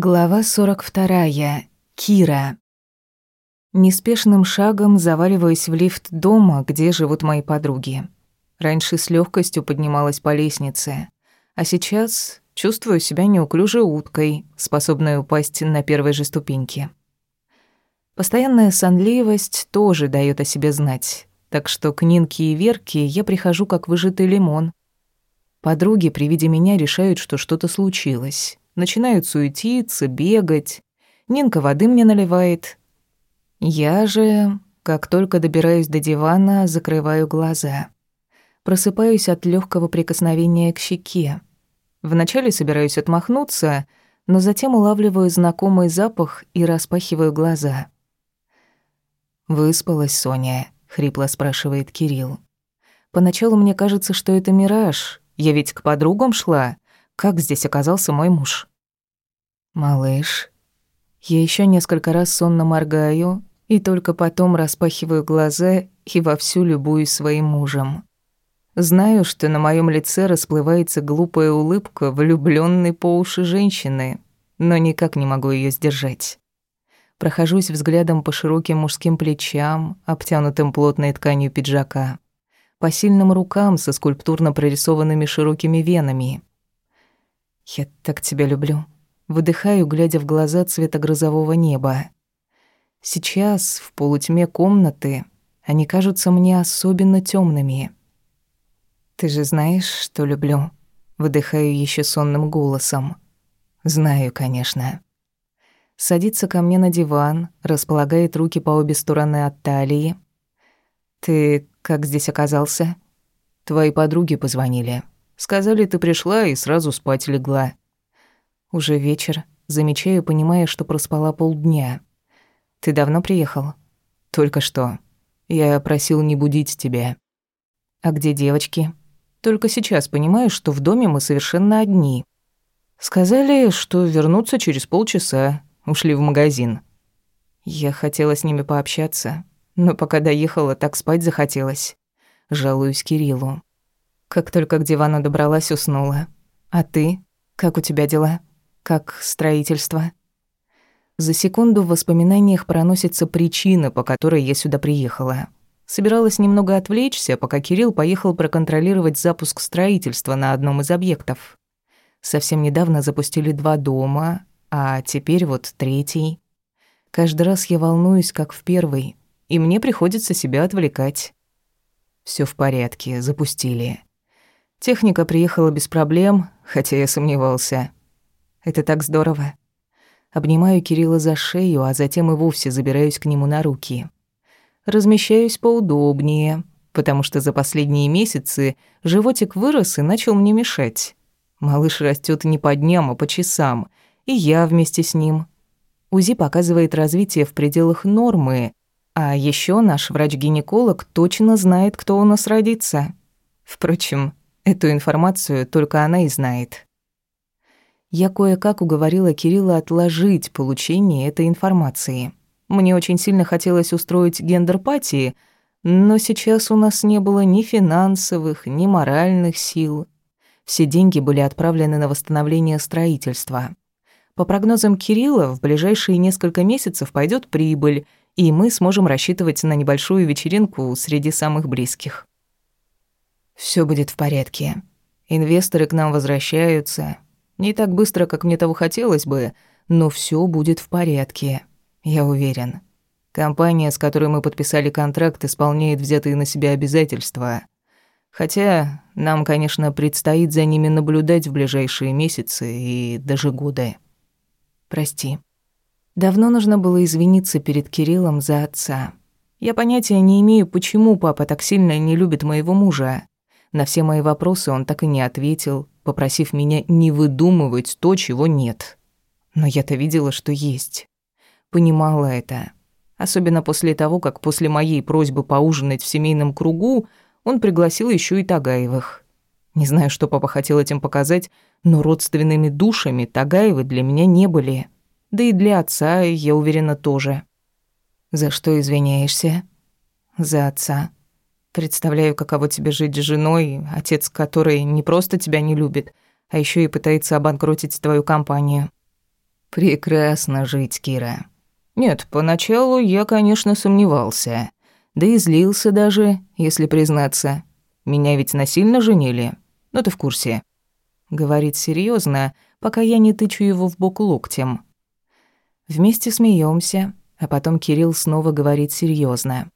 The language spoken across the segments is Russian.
Глава 42. Кира. Неспешным шагом заваливаюсь в лифт дома, где живут мои подруги. Раньше с легкостью поднималась по лестнице, а сейчас чувствую себя неуклюжей уткой, способной упасть на первой же ступеньке. Постоянная сонливость тоже дает о себе знать, так что к Нинке и Верке я прихожу как выжатый лимон. Подруги при виде меня решают, что что-то случилось. Начинают суетиться, бегать. Нинка воды мне наливает. Я же, как только добираюсь до дивана, закрываю глаза. Просыпаюсь от легкого прикосновения к щеке. Вначале собираюсь отмахнуться, но затем улавливаю знакомый запах и распахиваю глаза. «Выспалась Соня?» — хрипло спрашивает Кирилл. «Поначалу мне кажется, что это мираж. Я ведь к подругам шла. Как здесь оказался мой муж?» «Малыш». Я еще несколько раз сонно моргаю и только потом распахиваю глаза и вовсю любуюсь своим мужем. Знаю, что на моем лице расплывается глупая улыбка влюбленной по уши женщины, но никак не могу ее сдержать. Прохожусь взглядом по широким мужским плечам, обтянутым плотной тканью пиджака, по сильным рукам со скульптурно прорисованными широкими венами. «Я так тебя люблю», выдыхаю, глядя в глаза цвета грозового неба. Сейчас, в полутьме комнаты, они кажутся мне особенно темными. «Ты же знаешь, что люблю?» Выдыхаю еще сонным голосом. «Знаю, конечно» садится ко мне на диван, располагает руки по обе стороны от талии. «Ты как здесь оказался?» «Твои подруги позвонили. Сказали, ты пришла и сразу спать легла». «Уже вечер. Замечаю, понимая, что проспала полдня. Ты давно приехал?» «Только что. Я просил не будить тебя». «А где девочки?» «Только сейчас понимаю, что в доме мы совершенно одни». «Сказали, что вернутся через полчаса. Ушли в магазин. Я хотела с ними пообщаться, но пока доехала, так спать захотелось. Жалуюсь Кириллу. Как только к дивану добралась, уснула. А ты? Как у тебя дела? Как строительство? За секунду в воспоминаниях проносится причина, по которой я сюда приехала. Собиралась немного отвлечься, пока Кирилл поехал проконтролировать запуск строительства на одном из объектов. Совсем недавно запустили два дома, а теперь вот третий. Каждый раз я волнуюсь, как в первый, и мне приходится себя отвлекать. Все в порядке, запустили. Техника приехала без проблем, хотя я сомневался. Это так здорово. Обнимаю Кирилла за шею, а затем и вовсе забираюсь к нему на руки. Размещаюсь поудобнее, потому что за последние месяцы животик вырос и начал мне мешать. Малыш растет не по дням, а по часам, и я вместе с ним. УЗИ показывает развитие в пределах нормы, а еще наш врач-гинеколог точно знает, кто у нас родится. Впрочем, эту информацию только она и знает. Я кое-как уговорила Кирилла отложить получение этой информации. Мне очень сильно хотелось устроить гендерпатии, но сейчас у нас не было ни финансовых, ни моральных сил. Все деньги были отправлены на восстановление строительства. По прогнозам Кирилла, в ближайшие несколько месяцев пойдет прибыль, и мы сможем рассчитывать на небольшую вечеринку среди самых близких. Все будет в порядке. Инвесторы к нам возвращаются. Не так быстро, как мне того хотелось бы, но все будет в порядке. Я уверен. Компания, с которой мы подписали контракт, исполняет взятые на себя обязательства. Хотя нам, конечно, предстоит за ними наблюдать в ближайшие месяцы и даже годы. Прости. Давно нужно было извиниться перед Кириллом за отца. Я понятия не имею, почему папа так сильно не любит моего мужа. На все мои вопросы он так и не ответил, попросив меня не выдумывать то, чего нет. Но я-то видела, что есть. Понимала это. Особенно после того, как после моей просьбы поужинать в семейном кругу он пригласил еще и Тагаевых. Не знаю, что папа хотел этим показать, но родственными душами Тагаевы для меня не были. Да и для отца, я уверена, тоже. За что извиняешься? За отца. Представляю, каково тебе жить с женой, отец которой не просто тебя не любит, а еще и пытается обанкротить твою компанию. Прекрасно жить, Кира. Нет, поначалу я, конечно, сомневался. Да и злился даже, если признаться. Меня ведь насильно женили. Ну ты в курсе. Говорит серьезно, пока я не тычу его в бок локтем. Вместе смеемся, а потом Кирилл снова говорит серьезно.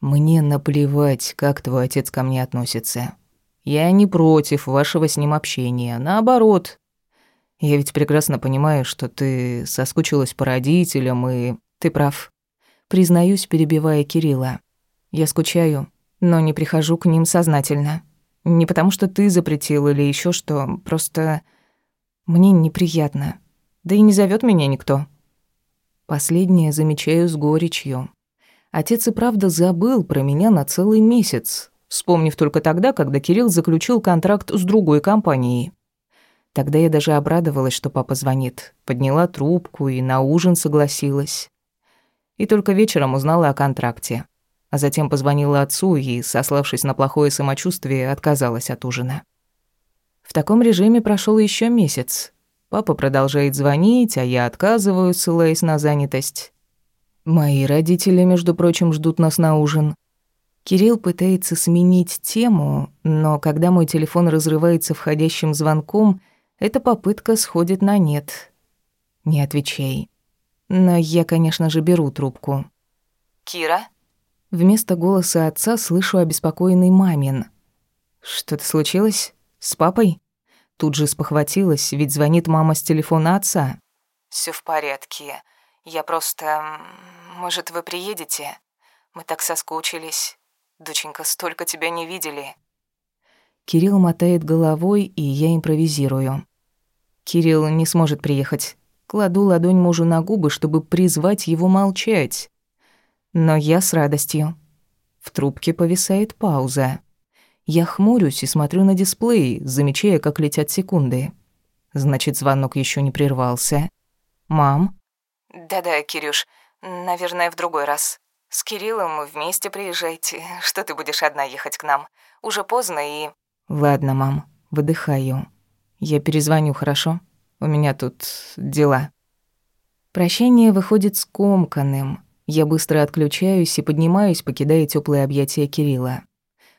«Мне наплевать, как твой отец ко мне относится. Я не против вашего с ним общения, наоборот. Я ведь прекрасно понимаю, что ты соскучилась по родителям, и ты прав. Признаюсь, перебивая Кирилла. Я скучаю, но не прихожу к ним сознательно. Не потому что ты запретил или еще что, просто мне неприятно. Да и не зовет меня никто. Последнее замечаю с горечью. Отец и правда забыл про меня на целый месяц, вспомнив только тогда, когда Кирилл заключил контракт с другой компанией. Тогда я даже обрадовалась, что папа звонит, подняла трубку и на ужин согласилась. И только вечером узнала о контракте. А затем позвонила отцу и, сославшись на плохое самочувствие, отказалась от ужина. В таком режиме прошел еще месяц. Папа продолжает звонить, а я отказываю, ссылаясь на занятость. Мои родители, между прочим, ждут нас на ужин. Кирилл пытается сменить тему, но когда мой телефон разрывается входящим звонком, эта попытка сходит на нет. Не отвечай. Но я, конечно же, беру трубку. «Кира?» Вместо голоса отца слышу обеспокоенный мамин. «Что-то случилось? С папой?» Тут же спохватилась, ведь звонит мама с телефона отца. Все в порядке. Я просто... Может, вы приедете? Мы так соскучились. Доченька, столько тебя не видели». Кирилл мотает головой, и я импровизирую. Кирилл не сможет приехать. Кладу ладонь мужу на губы, чтобы призвать его молчать. Но я с радостью. В трубке повисает пауза. Я хмурюсь и смотрю на дисплей, замечая, как летят секунды. Значит, звонок еще не прервался. «Мам?» «Да-да, Кирюш, наверное, в другой раз. С Кириллом вместе приезжайте. Что ты будешь одна ехать к нам? Уже поздно и...» «Ладно, мам, выдыхаю. Я перезвоню, хорошо? У меня тут дела». Прощение выходит скомканным. Я быстро отключаюсь и поднимаюсь, покидая теплые объятия Кирилла.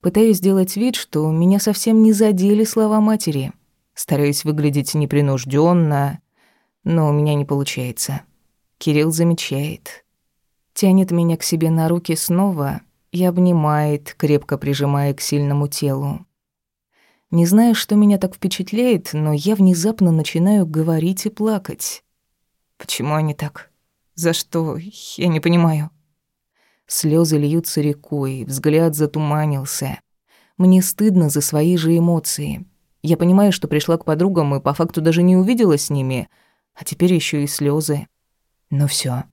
Пытаюсь сделать вид, что меня совсем не задели слова матери. Стараюсь выглядеть непринужденно, но у меня не получается. Кирилл замечает. Тянет меня к себе на руки снова и обнимает, крепко прижимая к сильному телу. Не знаю, что меня так впечатляет, но я внезапно начинаю говорить и плакать. Почему они так? За что? Я не понимаю. Слезы льются рекой, взгляд затуманился. Мне стыдно за свои же эмоции. Я понимаю, что пришла к подругам и по факту даже не увидела с ними, а теперь еще и слезы. Но все.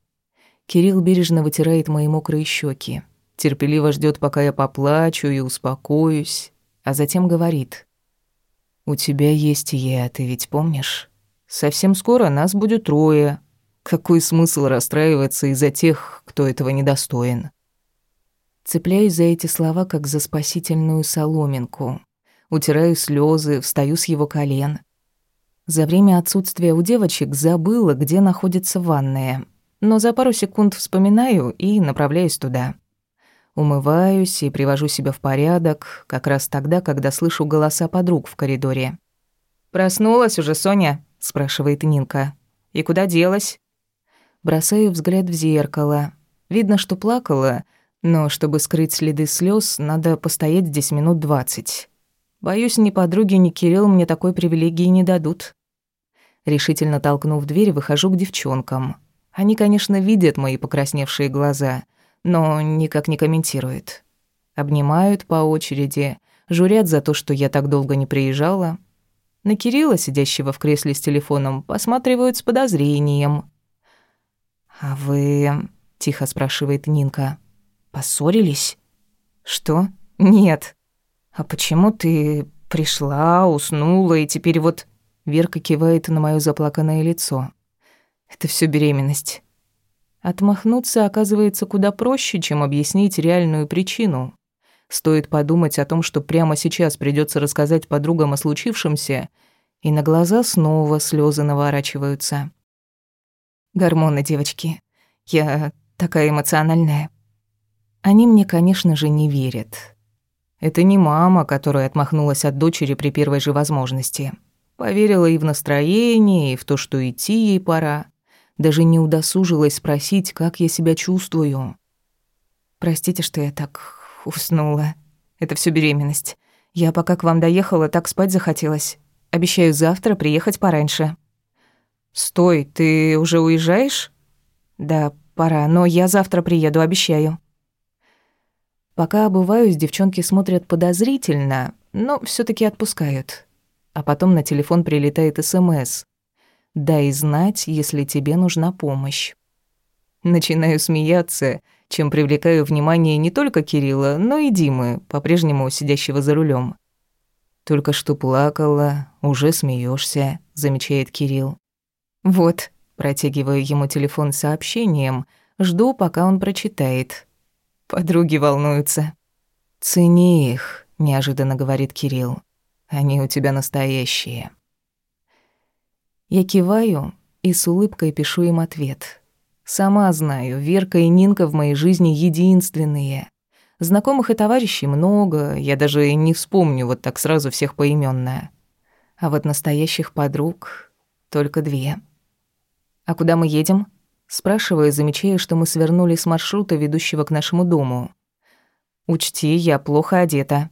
Кирилл бережно вытирает мои мокрые щеки, терпеливо ждет, пока я поплачу и успокоюсь, а затем говорит. «У тебя есть я, ты ведь помнишь? Совсем скоро нас будет трое. Какой смысл расстраиваться из-за тех, кто этого недостоин?» Цепляюсь за эти слова, как за спасительную соломинку. Утираю слезы, встаю с его колен. За время отсутствия у девочек забыла, где находится ванная, но за пару секунд вспоминаю и направляюсь туда. Умываюсь и привожу себя в порядок, как раз тогда, когда слышу голоса подруг в коридоре. «Проснулась уже, Соня?» – спрашивает Нинка. «И куда делась?» Бросаю взгляд в зеркало. Видно, что плакала, но чтобы скрыть следы слез, надо постоять здесь минут двадцать. Боюсь, ни подруги, ни Кирилл мне такой привилегии не дадут. Решительно толкнув дверь, выхожу к девчонкам. Они, конечно, видят мои покрасневшие глаза, но никак не комментируют. Обнимают по очереди, журят за то, что я так долго не приезжала. На Кирилла, сидящего в кресле с телефоном, посматривают с подозрением. «А вы...» — тихо спрашивает Нинка. «Поссорились?» «Что? Нет». «А почему ты пришла, уснула и теперь вот...» Верка кивает на моё заплаканное лицо. «Это всё беременность». Отмахнуться оказывается куда проще, чем объяснить реальную причину. Стоит подумать о том, что прямо сейчас придётся рассказать подругам о случившемся, и на глаза снова слёзы наворачиваются. Гормоны, девочки. Я такая эмоциональная. Они мне, конечно же, не верят. Это не мама, которая отмахнулась от дочери при первой же возможности. Поверила и в настроение, и в то, что идти ей пора. Даже не удосужилась спросить, как я себя чувствую. Простите, что я так уснула. Это все беременность. Я пока к вам доехала, так спать захотелось. Обещаю завтра приехать пораньше. Стой, ты уже уезжаешь? Да, пора, но я завтра приеду, обещаю. Пока обуваюсь, девчонки смотрят подозрительно, но все таки отпускают. А потом на телефон прилетает СМС. «Дай знать, если тебе нужна помощь». Начинаю смеяться, чем привлекаю внимание не только Кирилла, но и Димы, по-прежнему сидящего за рулем. «Только что плакала, уже смеешься, замечает Кирилл. «Вот», протягиваю ему телефон с сообщением, жду, пока он прочитает. Подруги волнуются. «Цени их», — неожиданно говорит Кирилл. «Они у тебя настоящие». Я киваю и с улыбкой пишу им ответ. Сама знаю, Верка и Нинка в моей жизни единственные. Знакомых и товарищей много, я даже не вспомню вот так сразу всех поименно. А вот настоящих подруг только две. «А куда мы едем?» Спрашиваю, замечая, что мы свернули с маршрута, ведущего к нашему дому. «Учти, я плохо одета».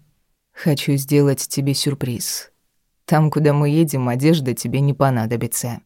«Хочу сделать тебе сюрприз. Там, куда мы едем, одежда тебе не понадобится».